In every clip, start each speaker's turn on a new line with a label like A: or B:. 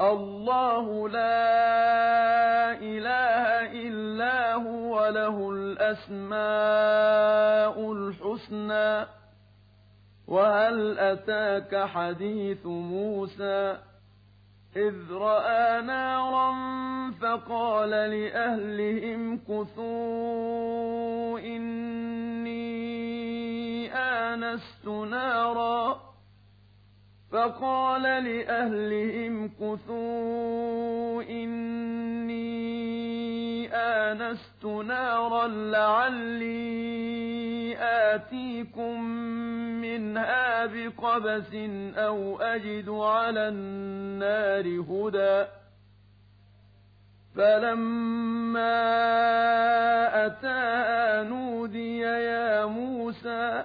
A: الله لا إله إلا هو له الأسماء الحسنى. وهل أتاك حديث موسى؟ إذ رأى نارا فقال لأهلهم كثوا إني آنست نارا. فقال لأهلهم كثوا إني آنست نارا لعلي آتيكم منها بقبس أو أجد على النار هدى. فلما أتاها نودي يا موسى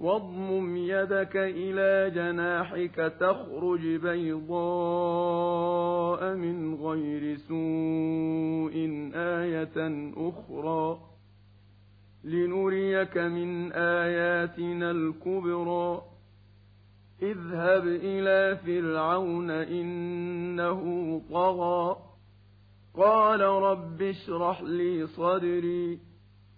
A: واضمم يدك إلى جناحك تخرج بيضاء من غير سوء آية أخرى. لنريك من آياتنا الكبرى. اذهب إلى فرعون إنه طغى. قال رب اشرح لي صدري.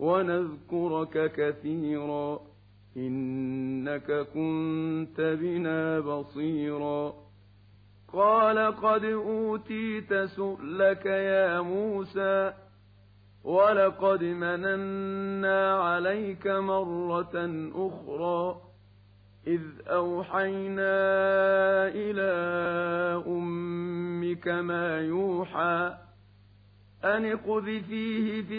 A: ونذكرك كثيرا إنك كنت بنا بصيرا. قال قد أوتيت سؤلك يا موسى ولقد مننا عليك مرة أخرى إذ أوحينا إلى أمك ما يوحى أن اقذفيه في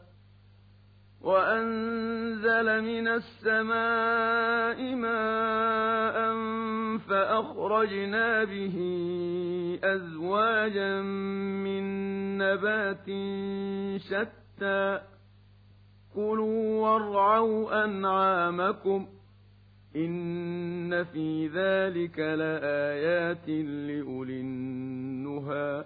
A: وأنزل من السماء ماء فأخرجنا به أزواجا من نبات شتى. كلوا وارعوا أنعامكم إن في ذلك لآيات لأولي النهي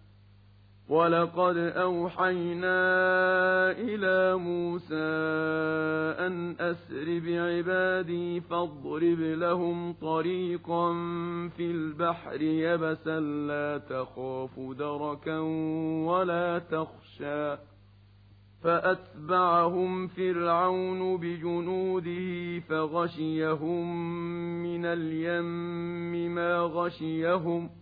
A: ولقد أوحينا إلى موسى أن أسر بعبادي فاضرب لهم طريقا في البحر يبسا لا تخاف دركا ولا تخشى فأتبعهم فرعون بجنوده فغشيهم من اليم ما غشيهم ۖ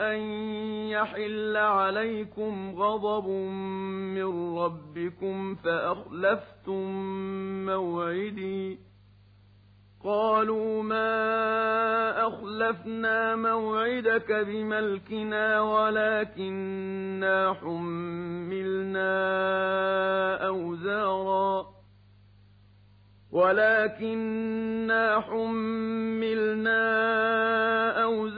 A: أن يحل عليكم غضب من ربكم فأخلفتم موعدي قالوا ما أخلفنا موعدك بملكنا ولكننا حملنا أوزارا ولكننا حملنا أوزارا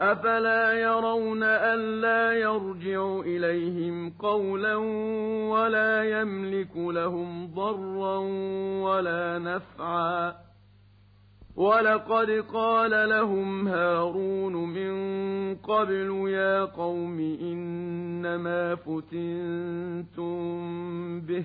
A: أفلا يرون ألا يرجع إليهم قولا ولا يملك لهم ضرا ولا نفعا ولقد قال لهم هارون من قبل يا قوم إنما فتنتم به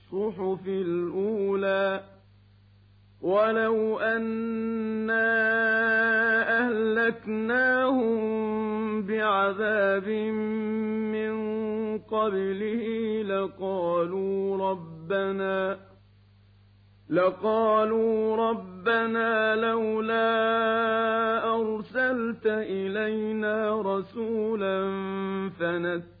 A: الصُّحُفِ الْأُولَىٰ. وَلَوْ أَنَّا أَهْلَكْنَاهُم بِعَذَابٍ مِّن قَبْلِهِ لَقَالُوا رَبَّنَا لقالوا ربنا لولا أرسلت إلينا رسولا فنتبع